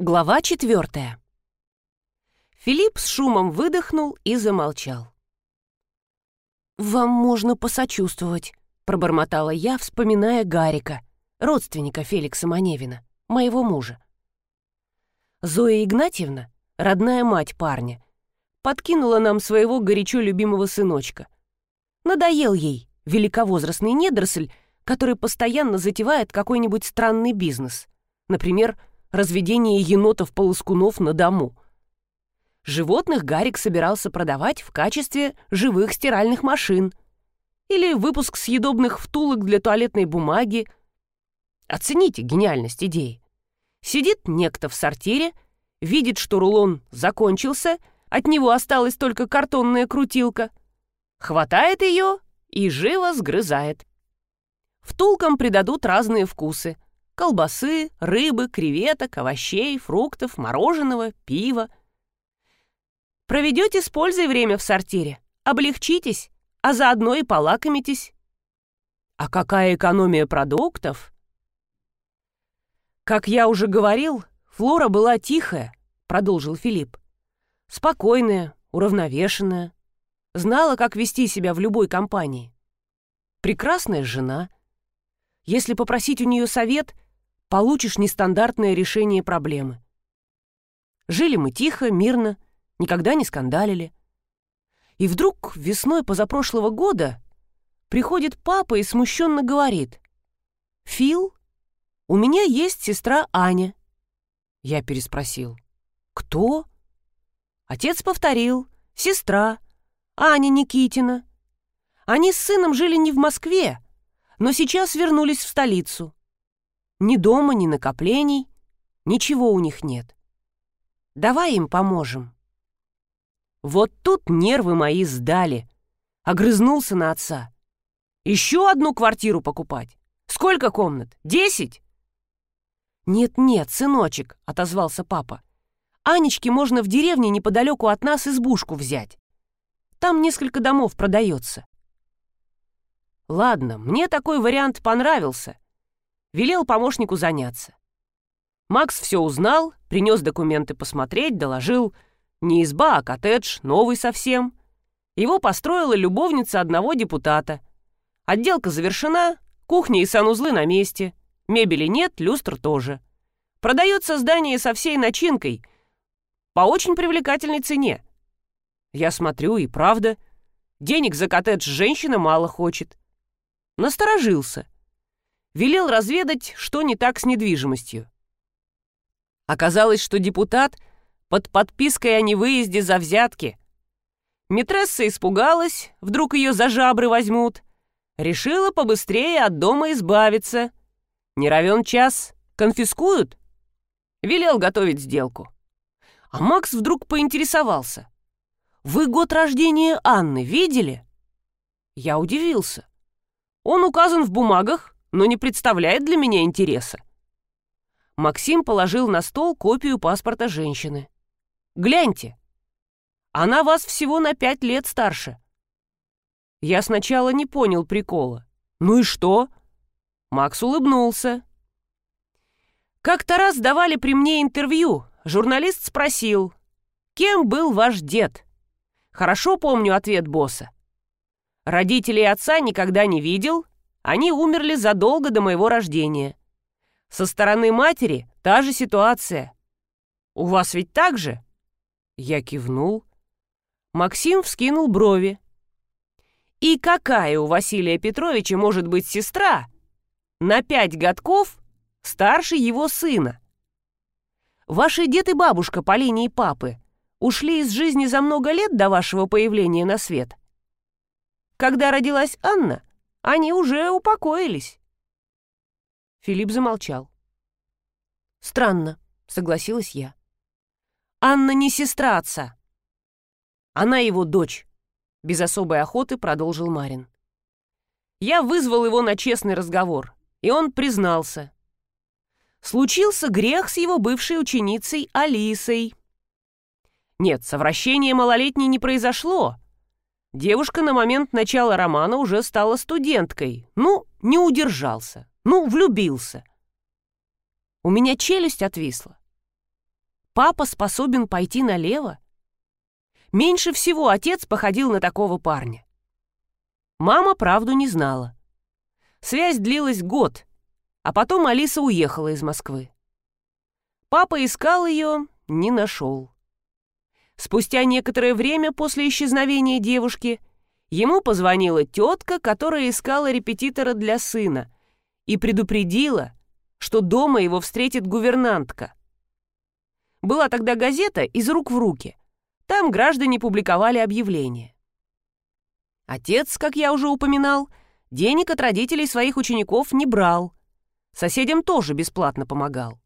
Глава четвертая. Филипп с шумом выдохнул и замолчал. «Вам можно посочувствовать», — пробормотала я, вспоминая Гарика, родственника Феликса Маневина, моего мужа. Зоя Игнатьевна, родная мать парня, подкинула нам своего горячо любимого сыночка. Надоел ей великовозрастный недоросль, который постоянно затевает какой-нибудь странный бизнес. Например, разведение енотов-полоскунов на дому. Животных Гарик собирался продавать в качестве живых стиральных машин или выпуск съедобных втулок для туалетной бумаги. Оцените гениальность идеи. Сидит некто в сортире, видит, что рулон закончился, от него осталась только картонная крутилка, хватает ее и живо сгрызает. Втулкам придадут разные вкусы колбасы, рыбы, креветок, овощей, фруктов, мороженого, пива. Проведете с пользой время в сортире, облегчитесь, а заодно и полакомитесь. А какая экономия продуктов? Как я уже говорил, Флора была тихая, продолжил Филипп. Спокойная, уравновешенная, знала, как вести себя в любой компании. Прекрасная жена. Если попросить у нее совет, получишь нестандартное решение проблемы. Жили мы тихо, мирно, никогда не скандалили. И вдруг весной позапрошлого года приходит папа и смущенно говорит. «Фил, у меня есть сестра Аня». Я переспросил. «Кто?» Отец повторил. «Сестра, Аня Никитина». Они с сыном жили не в Москве, но сейчас вернулись в столицу. Ни дома, ни накоплений, ничего у них нет. Давай им поможем. Вот тут нервы мои сдали. Огрызнулся на отца. Еще одну квартиру покупать? Сколько комнат? Десять? «Нет-нет, сыночек», — отозвался папа. «Анечке можно в деревне неподалеку от нас избушку взять. Там несколько домов продается». «Ладно, мне такой вариант понравился. Велел помощнику заняться. Макс все узнал, принес документы посмотреть, доложил. Не изба, а коттедж, новый совсем. Его построила любовница одного депутата. Отделка завершена, кухня и санузлы на месте. Мебели нет, люстр тоже. Продается здание со всей начинкой. По очень привлекательной цене. Я смотрю, и правда. Денег за коттедж женщина мало хочет. Насторожился велел разведать, что не так с недвижимостью. Оказалось, что депутат под подпиской о невыезде за взятки. Митресса испугалась, вдруг ее за жабры возьмут. Решила побыстрее от дома избавиться. Не равен час, конфискуют. Велел готовить сделку. А Макс вдруг поинтересовался. «Вы год рождения Анны видели?» Я удивился. Он указан в бумагах, но не представляет для меня интереса. Максим положил на стол копию паспорта женщины. «Гляньте, она вас всего на пять лет старше». Я сначала не понял прикола. «Ну и что?» Макс улыбнулся. Как-то раз давали при мне интервью. Журналист спросил, «Кем был ваш дед?» Хорошо помню ответ босса. Родителей отца никогда не видел, они умерли задолго до моего рождения. Со стороны матери та же ситуация. У вас ведь так же?» Я кивнул. Максим вскинул брови. «И какая у Василия Петровича может быть сестра? На пять годков старше его сына. Ваши дед и бабушка по линии папы ушли из жизни за много лет до вашего появления на свет. Когда родилась Анна, они уже упокоились. Филипп замолчал. «Странно», — согласилась я. «Анна не сестра отца. Она его дочь», — без особой охоты продолжил Марин. Я вызвал его на честный разговор, и он признался. Случился грех с его бывшей ученицей Алисой. Нет, совращение малолетней не произошло, Девушка на момент начала романа уже стала студенткой. Ну, не удержался. Ну, влюбился. У меня челюсть отвисла. Папа способен пойти налево? Меньше всего отец походил на такого парня. Мама правду не знала. Связь длилась год, а потом Алиса уехала из Москвы. Папа искал ее, не нашел. Спустя некоторое время после исчезновения девушки ему позвонила тетка, которая искала репетитора для сына, и предупредила, что дома его встретит гувернантка. Была тогда газета «Из рук в руки». Там граждане публиковали объявления. Отец, как я уже упоминал, денег от родителей своих учеников не брал. Соседям тоже бесплатно помогал.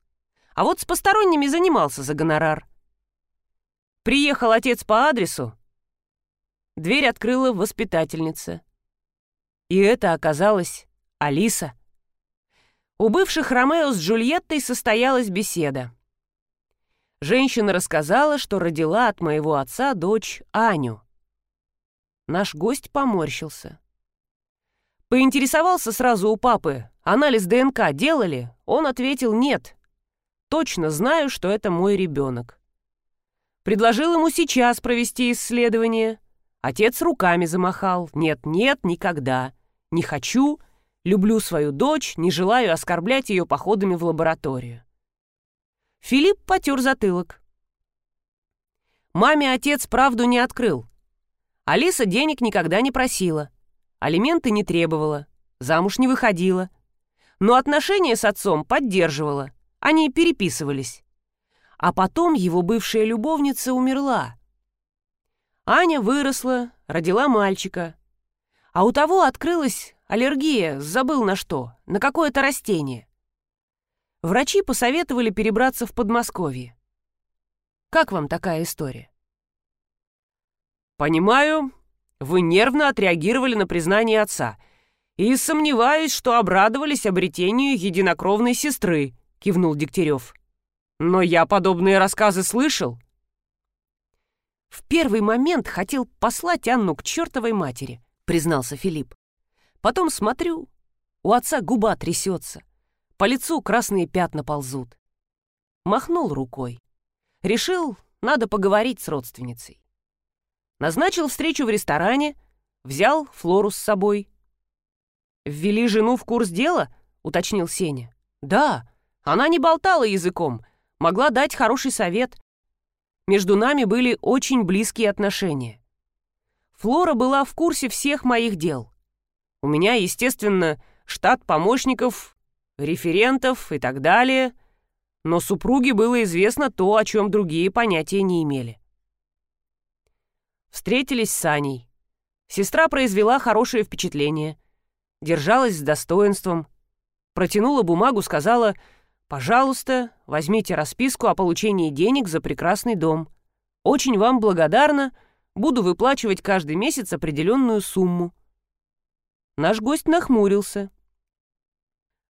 А вот с посторонними занимался за гонорар. Приехал отец по адресу. Дверь открыла воспитательница. И это оказалась Алиса. У бывших Ромео с Джульеттой состоялась беседа. Женщина рассказала, что родила от моего отца дочь Аню. Наш гость поморщился. Поинтересовался сразу у папы, анализ ДНК делали? Он ответил «нет». Точно знаю, что это мой ребенок. Предложил ему сейчас провести исследование. Отец руками замахал. Нет, нет, никогда. Не хочу, люблю свою дочь, не желаю оскорблять ее походами в лабораторию. Филипп потер затылок. Маме отец правду не открыл. Алиса денег никогда не просила. Алименты не требовала. Замуж не выходила. Но отношения с отцом поддерживала. Они переписывались. А потом его бывшая любовница умерла. Аня выросла, родила мальчика. А у того открылась аллергия, забыл на что, на какое-то растение. Врачи посоветовали перебраться в Подмосковье. Как вам такая история? Понимаю, вы нервно отреагировали на признание отца и сомневаюсь, что обрадовались обретению единокровной сестры, кивнул Дегтярев. Но я подобные рассказы слышал. В первый момент хотел послать Анну к чертовой матери, признался Филипп. Потом смотрю, у отца губа трясется. По лицу красные пятна ползут. Махнул рукой. Решил, надо поговорить с родственницей. Назначил встречу в ресторане, взял Флору с собой. «Ввели жену в курс дела?» — уточнил Сеня. «Да, она не болтала языком, могла дать хороший совет. Между нами были очень близкие отношения. Флора была в курсе всех моих дел. У меня, естественно, штат помощников референтов и так далее, но супруге было известно то, о чем другие понятия не имели. Встретились с Аней. Сестра произвела хорошее впечатление, держалась с достоинством, протянула бумагу, сказала «Пожалуйста, возьмите расписку о получении денег за прекрасный дом. Очень вам благодарна, буду выплачивать каждый месяц определенную сумму». Наш гость нахмурился.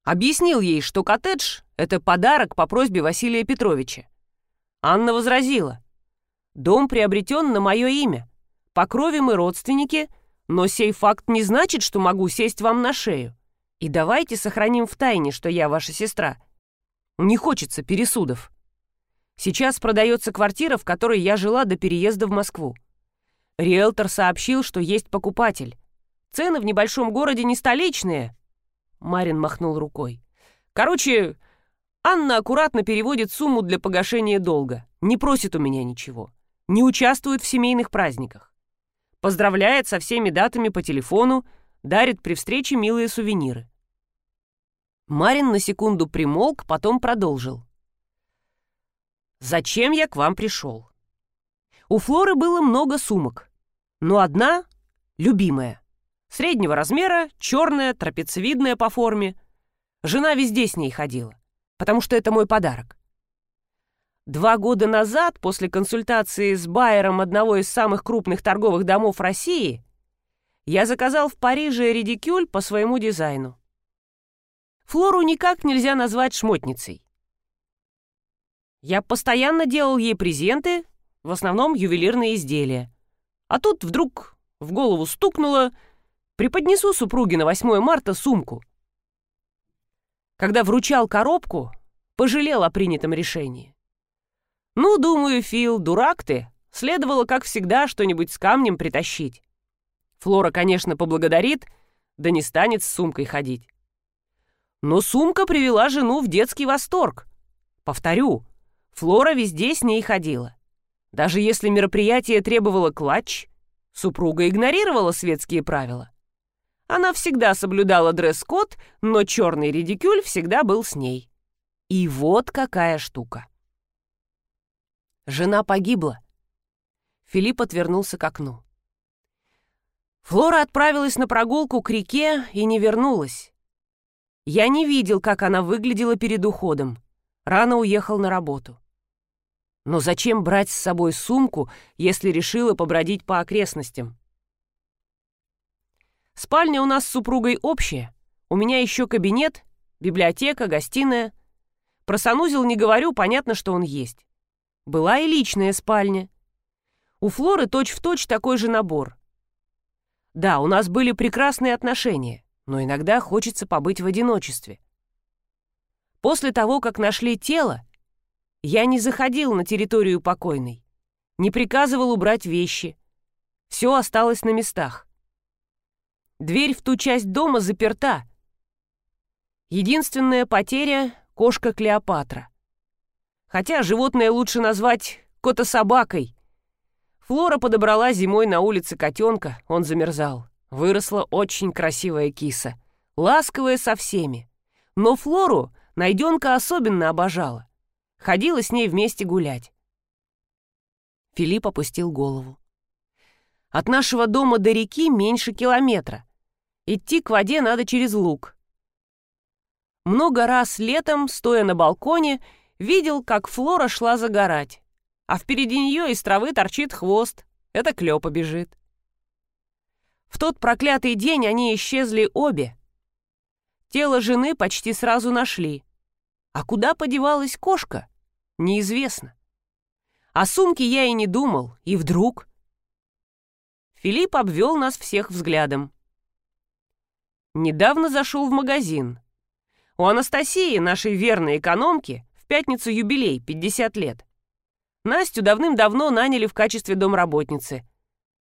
Объяснил ей, что коттедж — это подарок по просьбе Василия Петровича. Анна возразила. «Дом приобретен на мое имя. По крови мы родственники, но сей факт не значит, что могу сесть вам на шею. И давайте сохраним в тайне, что я ваша сестра. Не хочется пересудов. Сейчас продается квартира, в которой я жила до переезда в Москву. Риэлтор сообщил, что есть покупатель. Цены в небольшом городе не столичные, Марин махнул рукой. «Короче, Анна аккуратно переводит сумму для погашения долга. Не просит у меня ничего. Не участвует в семейных праздниках. Поздравляет со всеми датами по телефону, дарит при встрече милые сувениры. Марин на секунду примолк, потом продолжил. «Зачем я к вам пришел?» У Флоры было много сумок, но одна — любимая. Среднего размера, черная, трапециевидная по форме. Жена везде с ней ходила, потому что это мой подарок. Два года назад, после консультации с байером одного из самых крупных торговых домов России, я заказал в Париже редикюль по своему дизайну. Флору никак нельзя назвать шмотницей. Я постоянно делал ей презенты, в основном ювелирные изделия. А тут вдруг в голову стукнуло — Преподнесу супруге на 8 марта сумку. Когда вручал коробку, пожалел о принятом решении. «Ну, думаю, Фил, дурак ты. Следовало, как всегда, что-нибудь с камнем притащить». Флора, конечно, поблагодарит, да не станет с сумкой ходить. Но сумка привела жену в детский восторг. Повторю, Флора везде с ней ходила. Даже если мероприятие требовало клатч, супруга игнорировала светские правила. Она всегда соблюдала дресс-код, но черный редикюль всегда был с ней. И вот какая штука. Жена погибла. Филипп отвернулся к окну. Флора отправилась на прогулку к реке и не вернулась. Я не видел, как она выглядела перед уходом. Рано уехал на работу. Но зачем брать с собой сумку, если решила побродить по окрестностям? Спальня у нас с супругой общая. У меня еще кабинет, библиотека, гостиная. Про санузел не говорю, понятно, что он есть. Была и личная спальня. У Флоры точь-в-точь точь такой же набор. Да, у нас были прекрасные отношения, но иногда хочется побыть в одиночестве. После того, как нашли тело, я не заходил на территорию покойной, не приказывал убрать вещи. Все осталось на местах. Дверь в ту часть дома заперта. Единственная потеря — кошка Клеопатра. Хотя животное лучше назвать кота-собакой. Флора подобрала зимой на улице котенка, он замерзал. Выросла очень красивая киса, ласковая со всеми. Но Флору найденка особенно обожала. Ходила с ней вместе гулять. Филипп опустил голову. От нашего дома до реки меньше километра. Идти к воде надо через луг. Много раз летом, стоя на балконе, видел, как Флора шла загорать, а впереди нее из травы торчит хвост. Это Клёпа бежит. В тот проклятый день они исчезли обе. Тело жены почти сразу нашли. А куда подевалась кошка? Неизвестно. О сумке я и не думал, и вдруг... Филипп обвел нас всех взглядом. Недавно зашел в магазин. У Анастасии, нашей верной экономки, в пятницу юбилей, 50 лет. Настю давным-давно наняли в качестве домработницы.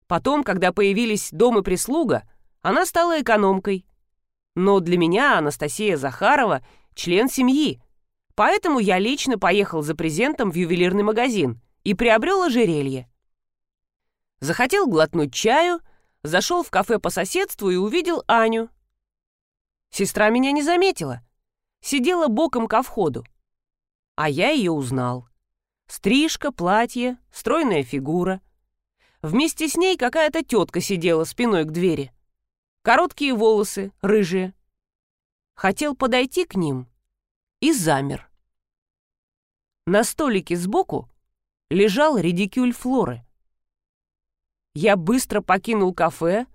Потом, когда появились дом и прислуга, она стала экономкой. Но для меня Анастасия Захарова — член семьи, Поэтому я лично поехал за презентом в ювелирный магазин и приобрел ожерелье. Захотел глотнуть чаю, зашел в кафе по соседству и увидел Аню. Сестра меня не заметила. Сидела боком ко входу. А я ее узнал. Стрижка, платье, стройная фигура. Вместе с ней какая-то тетка сидела спиной к двери. Короткие волосы, рыжие. Хотел подойти к ним и замер. На столике сбоку лежал редикюль Флоры. Я быстро покинул кафе.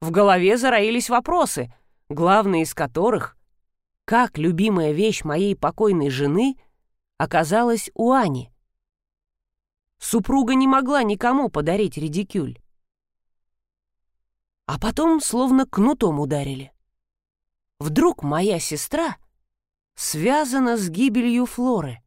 В голове зароились вопросы, главный из которых — как любимая вещь моей покойной жены оказалась у Ани. Супруга не могла никому подарить редикюль. А потом словно кнутом ударили. Вдруг моя сестра связана с гибелью Флоры.